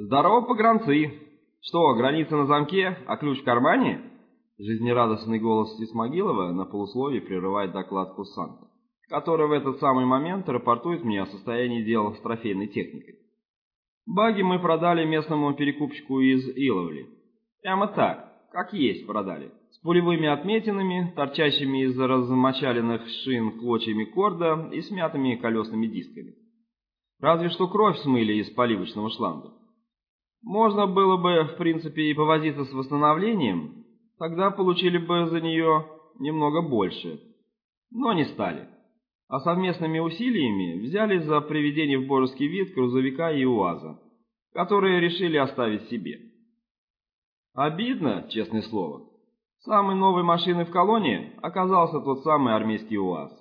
Здорово, погранцы! Что, граница на замке, а ключ в кармане? Жизнерадостный голос Исмагилова на полусловие прерывает доклад курсанта, который в этот самый момент рапортует мне о состоянии дел с трофейной техникой. Баги мы продали местному перекупщику из Иловли. Прямо так, как есть продали. С пулевыми отметинами, торчащими из размочаленных шин клочьями корда и смятыми колесными дисками. Разве что кровь смыли из поливочного шланга. Можно было бы, в принципе, и повозиться с восстановлением, тогда получили бы за нее немного больше. Но не стали. А совместными усилиями взяли за приведение в божеский вид грузовика и УАЗа, которые решили оставить себе. Обидно, честное слово. Самой новой машиной в колонии оказался тот самый армейский УАЗ,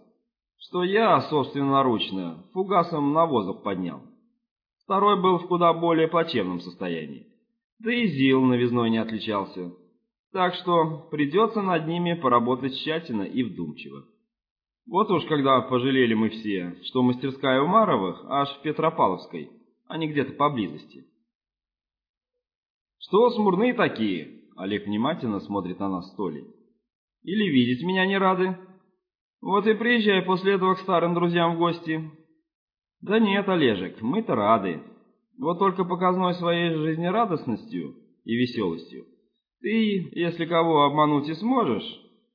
что я собственноручно фугасом навозов поднял. Второй был в куда более плачевном состоянии. Да и ЗИЛ новизной не отличался. Так что придется над ними поработать тщательно и вдумчиво. Вот уж когда пожалели мы все, что мастерская у Маровых аж в Петропавловской, а не где-то поблизости. «Что смурные такие?» Олег внимательно смотрит на нас с. «Или видеть меня не рады? Вот и приезжай после этого к старым друзьям в гости, да нет, Олежек, мы-то рады. Вот только показной своей жизнерадостностью и веселостью. Ты, если кого обмануть и сможешь,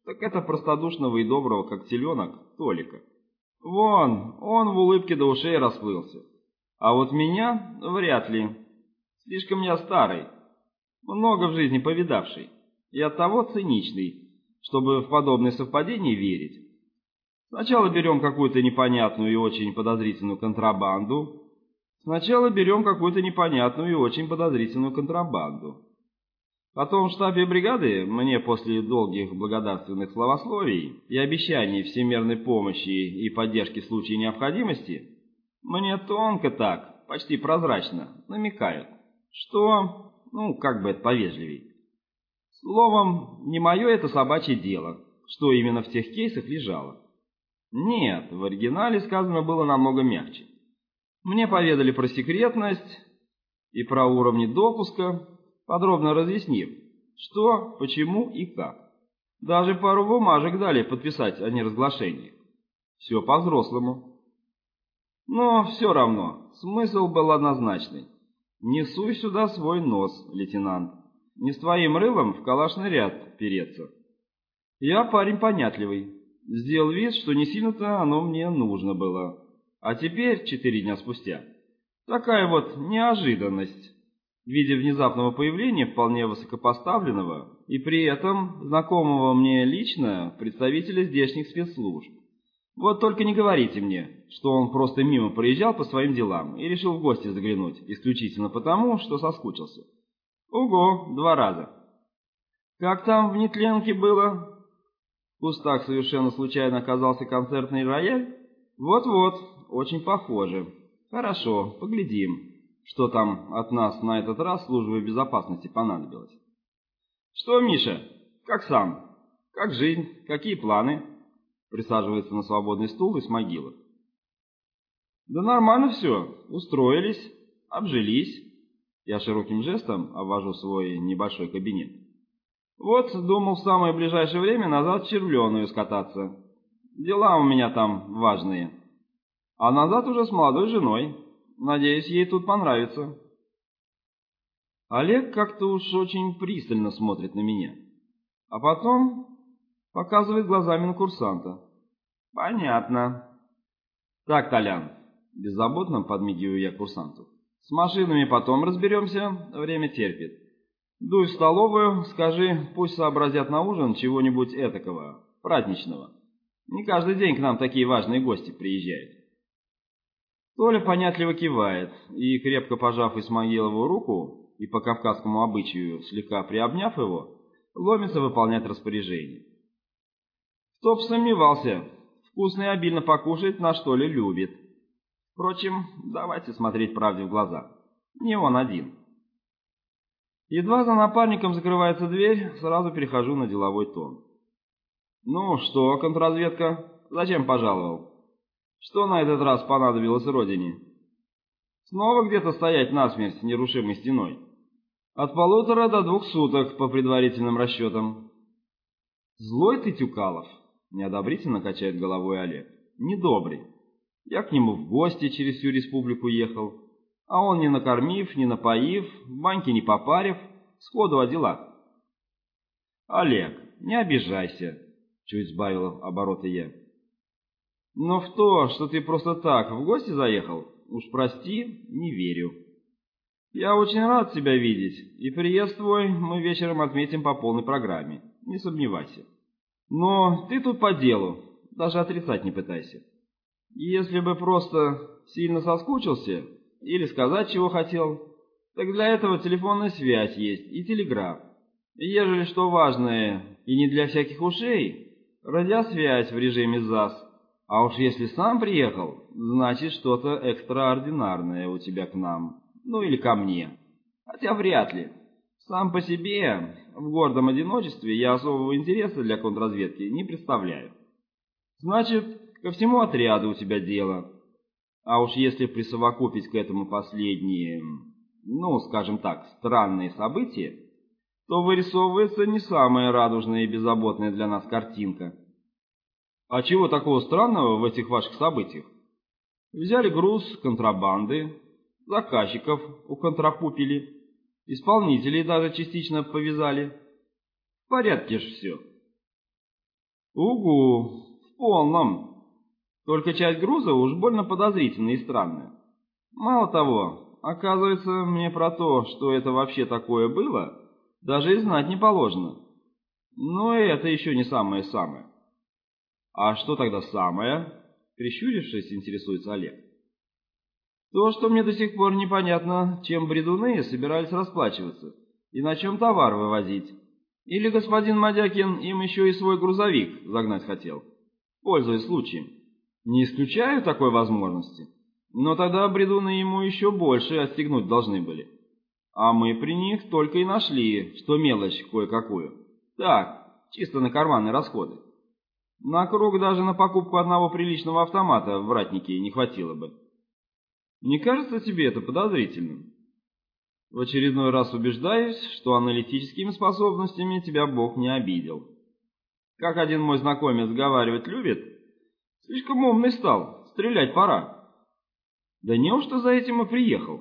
так это простодушного и доброго, как теленок, Толика. Вон, он в улыбке до ушей расплылся. А вот меня вряд ли. Слишком я старый, много в жизни повидавший, и оттого циничный, чтобы в подобные совпадения верить. Сначала берем какую-то непонятную и очень подозрительную контрабанду. Сначала берем какую-то непонятную и очень подозрительную контрабанду. Потом в штабе бригады мне после долгих благодарственных словословий и обещаний всемирной помощи и поддержки в случае необходимости, мне тонко так, почти прозрачно, намекают, что, ну, как бы это повежливей. Словом, не мое это собачье дело, что именно в тех кейсах лежало. Нет, в оригинале сказано было намного мягче. Мне поведали про секретность и про уровни допуска, подробно разъяснив, что, почему и как. Даже пару бумажек дали подписать о неразглашении. Все по-взрослому. Но все равно, смысл был однозначный. Не суй сюда свой нос, лейтенант. Не с твоим рылом в калашный ряд переться. Я парень понятливый, Сделал вид, что не сильно-то оно мне нужно было. А теперь, четыре дня спустя, такая вот неожиданность в виде внезапного появления вполне высокопоставленного и при этом знакомого мне лично представителя здешних спецслужб. Вот только не говорите мне, что он просто мимо проезжал по своим делам и решил в гости заглянуть, исключительно потому, что соскучился. Ого, два раза. Как там в Нетленке было? Кустах совершенно случайно оказался концертный рояль? Вот-вот, очень похоже. Хорошо, поглядим, что там от нас на этот раз службе безопасности понадобилось. Что, Миша, как сам? Как жизнь? Какие планы? Присаживается на свободный стул из могилы. Да нормально все, устроились, обжились. Я широким жестом обвожу свой небольшой кабинет. Вот, думал, в самое ближайшее время назад в Червленую скататься. Дела у меня там важные. А назад уже с молодой женой. Надеюсь, ей тут понравится. Олег как-то уж очень пристально смотрит на меня. А потом показывает глазами на курсанта. Понятно. Так, Толян, беззаботно подмигиваю я курсанту. С машинами потом разберемся, время терпит. Дуй в столовую, скажи, пусть сообразят на ужин чего-нибудь этакого, праздничного. Не каждый день к нам такие важные гости приезжают. Толя понятливо кивает и, крепко пожав Исмаилову руку и по кавказскому обычаю слегка приобняв его, ломится выполнять распоряжение. Кто б сомневался, вкусно и обильно покушать на что ли любит. Впрочем, давайте смотреть правде в глаза. Не он один. Едва за напарником закрывается дверь, сразу перехожу на деловой тон. «Ну что, контрразведка, зачем пожаловал? Что на этот раз понадобилось родине?» Снова где-то стоять насмерть нерушимой стеной. От полутора до двух суток по предварительным расчетам. Злой ты, Тюкалов, неодобрительно качает головой Олег. Недобрый. Я к нему в гости через всю республику ехал, а он не накормив, не напоив, в баньке не попарив, сходу о делах. Олег, не обижайся, чуть сбавила обороты я. Но в то, что ты просто так в гости заехал, уж прости, не верю. Я очень рад тебя видеть, и приезд твой мы вечером отметим по полной программе, не сомневайся. Но ты тут по делу, даже отрицать не пытайся. Если бы просто сильно соскучился или сказать, чего хотел, так для этого телефонная связь есть и телеграф. И ежели что важное и не для всяких ушей, радиосвязь в режиме ЗАС. А уж если сам приехал, значит что-то экстраординарное у тебя к нам ну или ко мне. Хотя вряд ли. Сам по себе, в гордом одиночестве, я особого интереса для контрразведки не представляю. Значит, ко всему отряду у тебя дело. А уж если присовокупить к этому последние, ну, скажем так, странные события, то вырисовывается не самая радужная и беззаботная для нас картинка. А чего такого странного в этих ваших событиях? Взяли груз контрабанды, заказчиков уконтрапупили, исполнителей даже частично повязали. В порядке ж все. Угу, в полном. Только часть груза уж больно подозрительная и странная. Мало того, оказывается, мне про то, что это вообще такое было, даже и знать не положено. Но это еще не самое-самое. А что тогда самое? Прищурившись, интересуется Олег. То, что мне до сих пор непонятно, чем бредуны собирались расплачиваться и на чем товар вывозить. Или господин Мадякин им еще и свой грузовик загнать хотел, пользуясь случаем. Не исключаю такой возможности, но тогда бредуны ему еще больше отстегнуть должны были. А мы при них только и нашли, что мелочь кое-какую. Так, чисто на карманные расходы. На круг даже на покупку одного приличного автомата в ратнике не хватило бы. Не кажется тебе это подозрительным? В очередной раз убеждаюсь, что аналитическими способностями тебя Бог не обидел. Как один мой знакомец говаривать любит, слишком умный стал, стрелять пора. Да неужто за этим и приехал?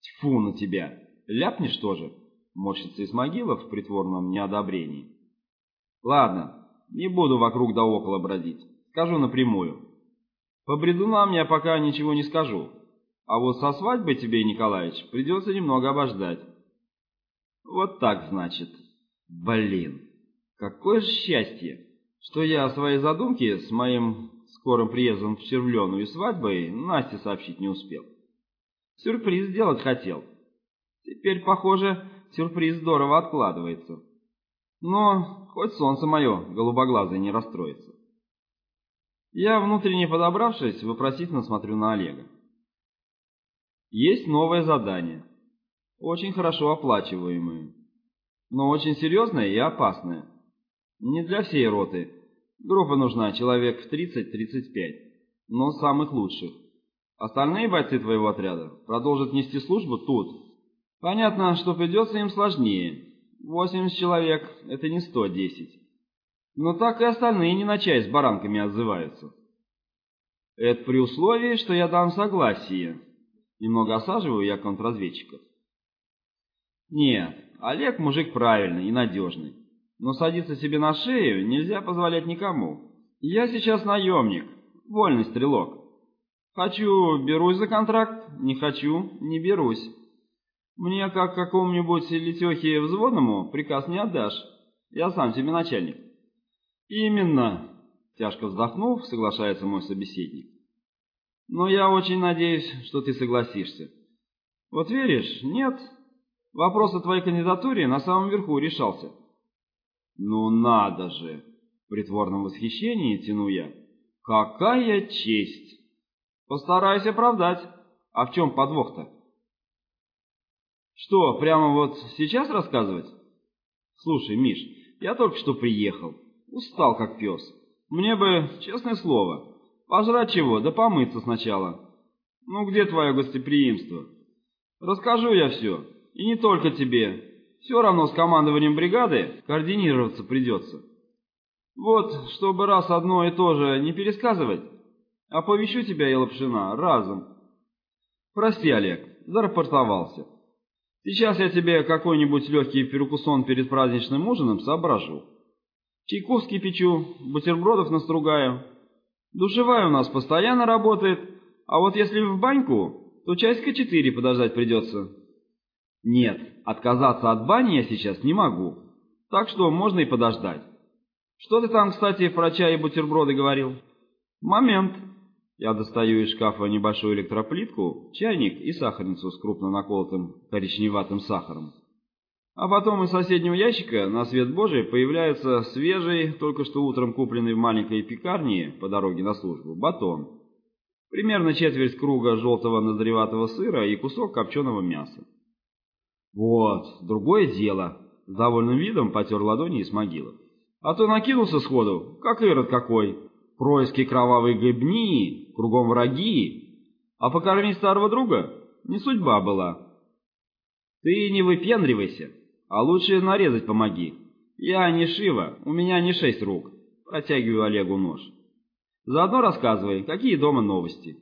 Тьфу на тебя, ляпнешь тоже, морщится Исмагилов в притворном неодобрении. Ладно, не буду вокруг да около бродить, скажу напрямую. По бредунам я пока ничего не скажу, а вот со свадьбой тебе, Николаевич, придется немного обождать. Вот так, значит. Блин, какое же счастье, что я о своей задумке с моим скорым приездом в Червлену и свадьбой Насте сообщить не успел. Сюрприз сделать хотел. Теперь, похоже, сюрприз здорово откладывается. Но хоть солнце мое голубоглазое не расстроится. Я, внутренне подобравшись, вопросительно смотрю на Олега. Есть новое задание. Очень хорошо оплачиваемое. Но очень серьезное и опасное. Не для всей роты. Группа нужна человек в 30-35. Но самых лучших. Остальные бойцы твоего отряда продолжат нести службу тут. Понятно, что придется им сложнее. 80 человек — это не 110. Но так и остальные не на чай с баранками отзываются. Это при условии, что я дам согласие. Немного осаживаю я контрразведчиков. Нет, Олег мужик правильный и надежный. Но садиться себе на шею нельзя позволять никому. Я сейчас наемник, вольный стрелок. Хочу, берусь за контракт, не хочу, не берусь. Мне, как какому-нибудь летехе взводному, приказ не отдашь. Я сам себе начальник. Именно, тяжко вздохнув, соглашается мой собеседник. Но я очень надеюсь, что ты согласишься. Вот веришь? Нет. Вопрос о твоей кандидатуре на самом верху решался. Ну надо же! В притворном восхищении тяну я. Какая честь! Постараюсь оправдать. А в чем подвох-то? Что, прямо вот сейчас рассказывать? Слушай, Миш, я только что приехал. Устал как пес. Мне бы, честное слово, Пожрать чего, да помыться сначала. Ну где твое гостеприимство? Расскажу я все, и не только тебе. Все равно с командованием бригады координироваться придется. Вот, чтобы раз одно и то же не пересказывать, оповещу тебя и Лапшина разом. Прости, Олег, зарапортовался. Сейчас я тебе какой-нибудь легкий перекусон перед праздничным ужином соображу. Чайку вскипячу, бутербродов настругаю. Душевая у нас постоянно работает, а вот если в баньку, то часика четыре подождать придется. Нет, отказаться от бани я сейчас не могу, так что можно и подождать. Что ты там, кстати, про чай и бутерброды говорил? Момент. Я достаю из шкафа небольшую электроплитку, чайник и сахарницу с крупно наколотым коричневатым сахаром. А потом из соседнего ящика на свет Божий появляется свежий, только что утром купленный в маленькой пекарне по дороге на службу, батон. Примерно четверть круга желтого назреватого сыра и кусок копченого мяса. Вот, другое дело. С довольным видом потер ладони Исмагилов. А то накинулся сходу, как ирод какой. Происки кровавой гыбни, кругом враги. А покормить старого друга не судьба была. Ты не выпендривайся. А лучше нарезать помоги. Я не Шива, у меня не шесть рук. Протягиваю Олегу нож. Заодно рассказывай, какие дома новости.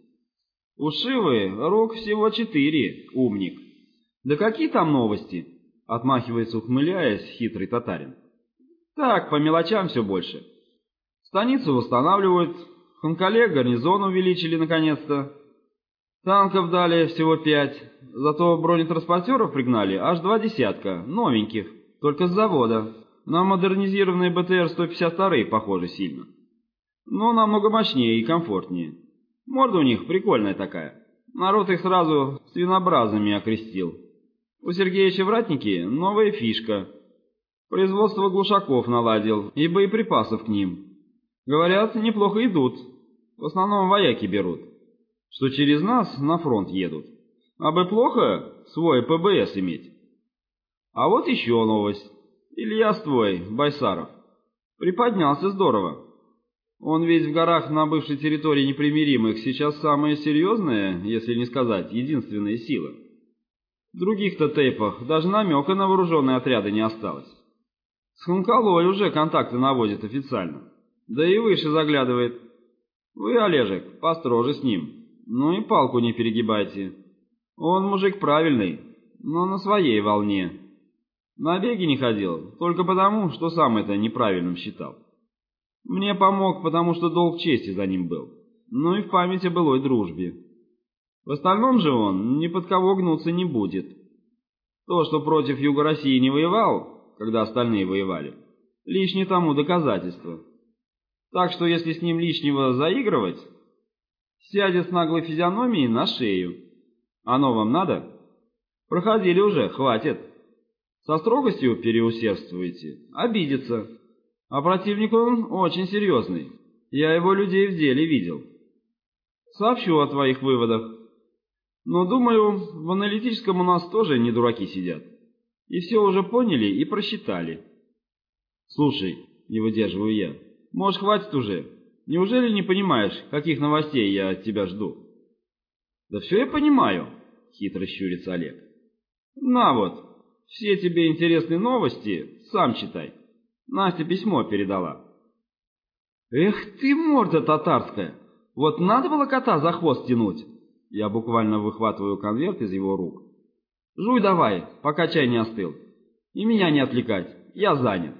У Шивы рук всего четыре, умник. Да какие там новости? Отмахивается, ухмыляясь, хитрый татарин. Так, по мелочам все больше. Станицу восстанавливают, Ханкале гарнизон увеличили наконец-то. Танков дали всего пять, зато бронетранспортеров пригнали аж два десятка, новеньких, только с завода. На модернизированные БТР-152 похожи сильно. Но намного мощнее и комфортнее. Морда у них прикольная такая. Народ их сразу свинобразами окрестил. У Сергеевича Вратники новая фишка. Производство глушаков наладил и боеприпасов к ним. Говорят, неплохо идут. В основном вояки берут что через нас на фронт едут. А бы плохо свой ПБС иметь. А вот еще новость. Илья твой, Байсаров. Приподнялся здорово. Он ведь в горах на бывшей территории непримиримых сейчас самая серьезная, если не сказать, единственная сила. Других-то тейпах даже намека на вооруженные отряды не осталось. С Хункалой уже контакты наводит официально. Да и выше заглядывает. Вы, Олежек, построже с ним. Ну и палку не перегибайте. Он мужик правильный, но на своей волне. На беги не ходил, только потому, что сам это неправильным считал. Мне помог, потому что долг чести за ним был, ну и в памяти былой дружбе. В остальном же он ни под кого гнуться не будет. То, что против Юга России не воевал, когда остальные воевали, лишнее тому доказательство. Так что если с ним лишнего заигрывать, сядет с наглой физиономией на шею. Оно вам надо? Проходили уже, хватит. Со строгостью переусердствуете, обидится. А противник он очень серьезный. Я его людей в деле видел. Сообщу о твоих выводах. Но, думаю, в аналитическом у нас тоже не дураки сидят. И все уже поняли и просчитали. Слушай, не выдерживаю я, может, хватит уже? Неужели не понимаешь, каких новостей я от тебя жду? Да все я понимаю, хитро щурится Олег. На вот, все тебе интересные новости, сам читай. Настя письмо передала. Эх ты, морда татарская, вот надо было кота за хвост тянуть. Я буквально выхватываю конверт из его рук. Жуй давай, пока чай не остыл. И меня не отвлекать, я занят.